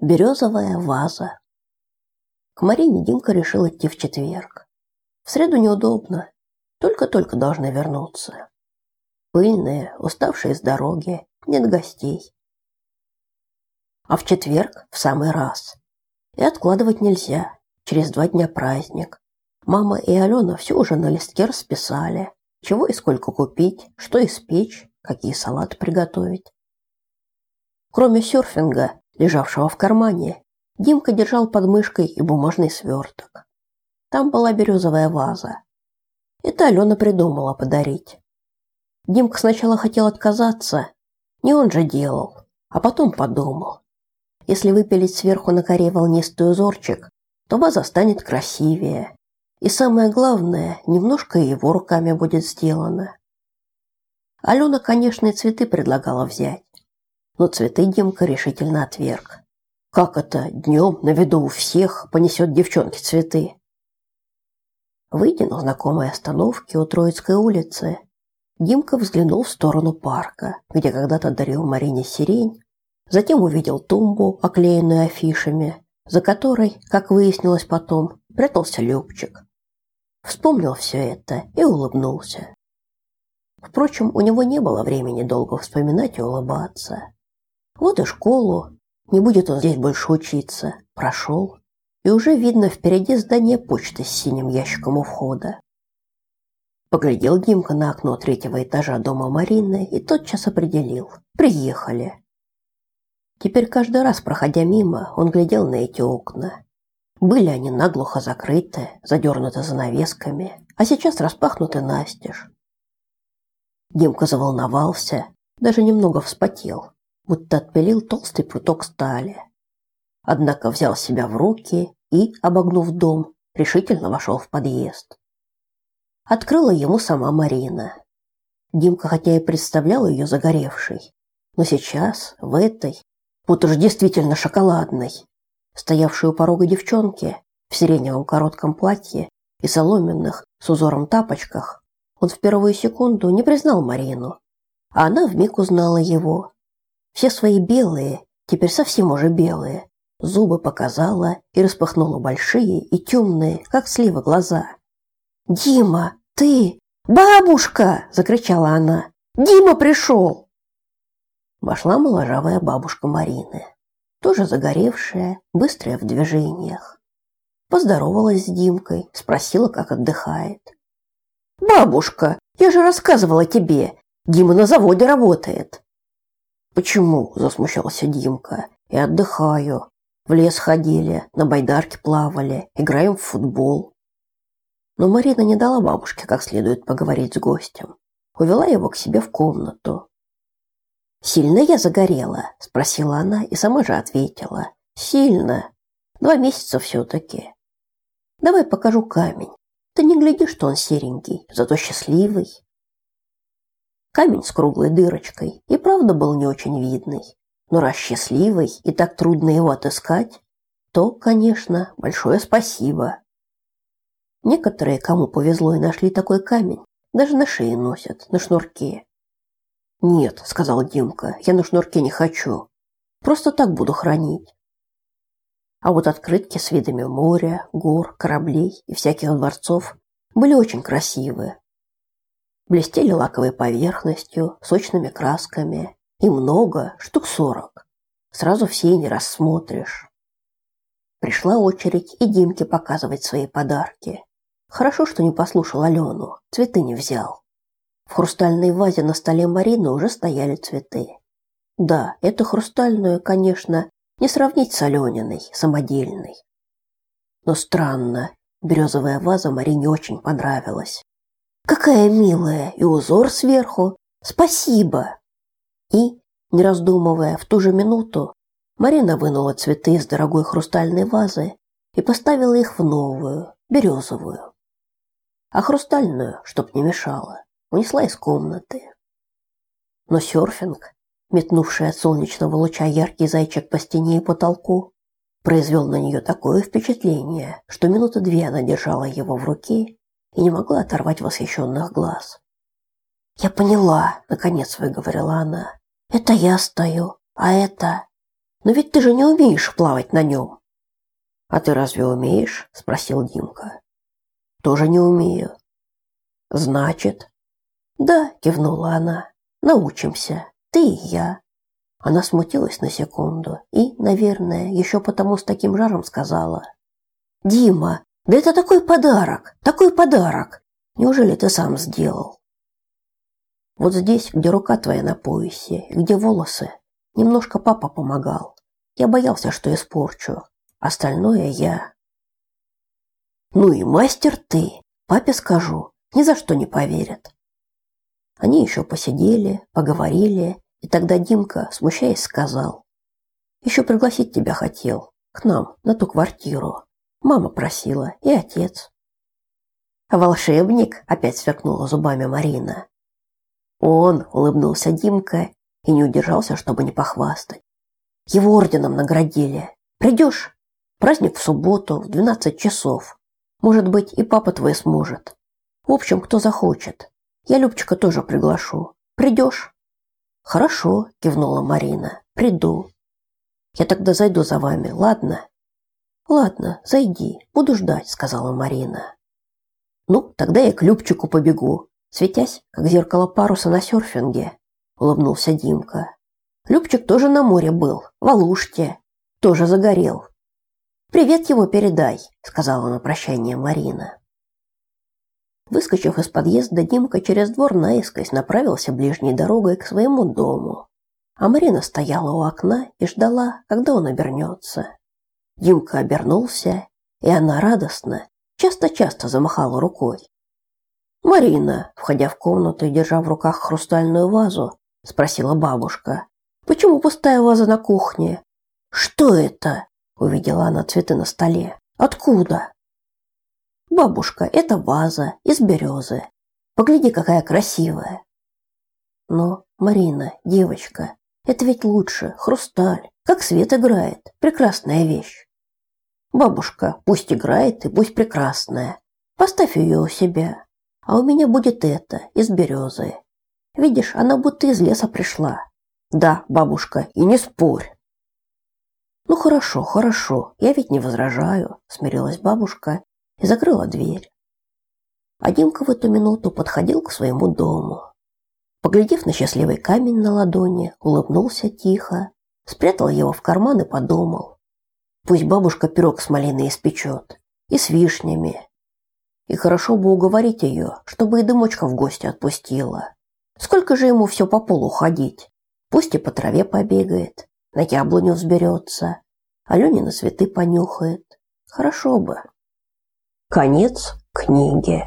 Березовая ваза. К Марине Димка решил идти в четверг. В среду неудобно. Только-только должны вернуться. Пыльные, уставшие с дороги, нет гостей. А в четверг в самый раз. И откладывать нельзя. Через два дня праздник. Мама и Алена все уже на листке расписали. Чего и сколько купить, что испечь, какие салаты приготовить. Кроме серфинга, лежавшего в кармане, Димка держал под мышкой и бумажный сверток. Там была березовая ваза. Это Алена придумала подарить. Димка сначала хотел отказаться, не он же делал, а потом подумал. Если выпилить сверху на коре волнистый узорчик, то ваза станет красивее. И самое главное, немножко его руками будет сделано. Алена, конечно, и цветы предлагала взять, но цветы Димка решительно отверг. Как это днем на виду у всех понесет девчонке цветы? Выйдя на знакомой остановке у Троицкой улицы, Димка взглянул в сторону парка, где когда-то дарил Марине сирень, затем увидел тумбу, оклеенную афишами, за которой, как выяснилось потом, прятался Любчик. Вспомнил все это и улыбнулся. Впрочем, у него не было времени долго вспоминать и улыбаться. Вот и школу, не будет он здесь больше учиться, прошел, и уже видно впереди здание почты с синим ящиком у входа. Поглядел Димка на окно третьего этажа дома Марины и тотчас определил – приехали. Теперь каждый раз, проходя мимо, он глядел на эти окна. Были они наглухо закрыты, задернуты занавесками, а сейчас распахнуты настежь. Димка заволновался, даже немного вспотел, будто отпилил толстый пруток стали. Однако взял себя в руки и, обогнув дом, решительно вошел в подъезд. Открыла ему сама Марина. Димка хотя и представлял ее загоревшей, но сейчас, в этой, вот уж действительно шоколадной, стоявшей у порога девчонки в сиреневом коротком платье и соломенных с узором тапочках, он в первую секунду не признал Марину, а она вмиг узнала его. Все свои белые, теперь совсем уже белые, зубы показала и распахнула большие и темные, как сливы, глаза. «Дима, ты! Бабушка!» – закричала она. «Дима пришел!» Вошла моложавая бабушка Марины, тоже загоревшая, быстрая в движениях. Поздоровалась с Димкой, спросила, как отдыхает. Бабушка, я же рассказывала тебе, Дима на заводе работает. Почему? засмущался Димка. И отдыхаю. В лес ходили, на байдарке плавали, играем в футбол. Но Марина не дала бабушке как следует поговорить с гостем. Увела его к себе в комнату. «Сильно я загорела?» – спросила она и сама же ответила. «Сильно. Два месяца все-таки. Давай покажу камень. Ты не гляди, что он серенький, зато счастливый. Камень с круглой дырочкой и правда был не очень видный. Но раз счастливый и так трудно его отыскать, то, конечно, большое спасибо. Некоторые, кому повезло и нашли такой камень, даже на шее носят, на шнурке. «Нет», — сказал Димка, — «я на шнурке не хочу. Просто так буду хранить. А вот открытки с видами моря, гор, кораблей и всяких дворцов были очень красивые. Блестели лаковой поверхностью, сочными красками, и много, штук сорок. Сразу все не рассмотришь. Пришла очередь и Димке показывать свои подарки. Хорошо, что не послушал Алену, цветы не взял. В хрустальной вазе на столе Марины уже стояли цветы. Да, эту хрустальную, конечно, не сравнить с Алёниной, самодельной. Но странно, березовая ваза Марине очень понравилась. Какая милая, и узор сверху. Спасибо. И, не раздумывая, в ту же минуту Марина вынула цветы из дорогой хрустальной вазы и поставила их в новую, березовую. А хрустальную, чтоб не мешало, унесла из комнаты. Но серфинг метнувший от солнечного луча яркий зайчик по стене и потолку, произвел на нее такое впечатление, что минуты две она держала его в руке и не могла оторвать восхищенных глаз. «Я поняла», — наконец выговорила она. «Это я стою, а это...» Но ведь ты же не умеешь плавать на нем. А ты разве умеешь? спросил Димка. Тоже не умею. Значит, да, кивнула она. Научимся. Ты и я. Она смутилась на секунду и, наверное, еще потому с таким жаром сказала: "Дима, да это такой подарок, такой подарок. Неужели ты сам сделал?" Вот здесь, где рука твоя на поясе, где волосы, немножко папа помогал. Я боялся, что испорчу. Остальное я. Ну и мастер ты. Папе скажу, ни за что не поверит. Они еще посидели, поговорили, и тогда Димка, смущаясь, сказал: «Еще пригласить тебя хотел к нам на ту квартиру. Мама просила и отец". волшебник опять сверкнула зубами Марина. Он улыбнулся Димка и не удержался, чтобы не похвастать. Его орденом наградили. Придешь? Праздник в субботу в 12 часов. Может быть, и папа твой сможет. В общем, кто захочет. Я Любчика тоже приглашу. Придешь?» Хорошо, кивнула Марина. Приду. Я тогда зайду за вами, ладно? Ладно, зайди. Буду ждать, сказала Марина. Ну, тогда я к Любчику побегу, светясь, как зеркало паруса на серфинге, улыбнулся Димка. Любчик тоже на море был, в Алуште, тоже загорел. Привет его передай, сказала на прощание Марина. Выскочив из подъезда, Димка через двор наискось направился ближней дорогой к своему дому. А Марина стояла у окна и ждала, когда он обернется. Димка обернулся, и она радостно, часто-часто замахала рукой. «Марина», входя в комнату и держа в руках хрустальную вазу, спросила бабушка, «почему пустая ваза на кухне?» «Что это?» увидела она цветы на столе. «Откуда?» Бабушка, это ваза из березы. Погляди, какая красивая. Но, Марина, девочка, это ведь лучше, хрусталь. Как свет играет, прекрасная вещь. Бабушка, пусть играет и пусть прекрасная. Поставь ее у себя. А у меня будет это, из березы. Видишь, она будто из леса пришла. Да, бабушка, и не спорь. Ну хорошо, хорошо, я ведь не возражаю, смирилась бабушка и закрыла дверь. А Димка в эту минуту подходил к своему дому. Поглядев на счастливый камень на ладони, улыбнулся тихо, спрятал его в карман и подумал. Пусть бабушка пирог с малиной испечет, и с вишнями. И хорошо бы уговорить ее, чтобы и дымочка в гости отпустила. Сколько же ему все по полу ходить? Пусть и по траве побегает, на яблоню взберется, Алене на цветы понюхает. Хорошо бы. Конец книги.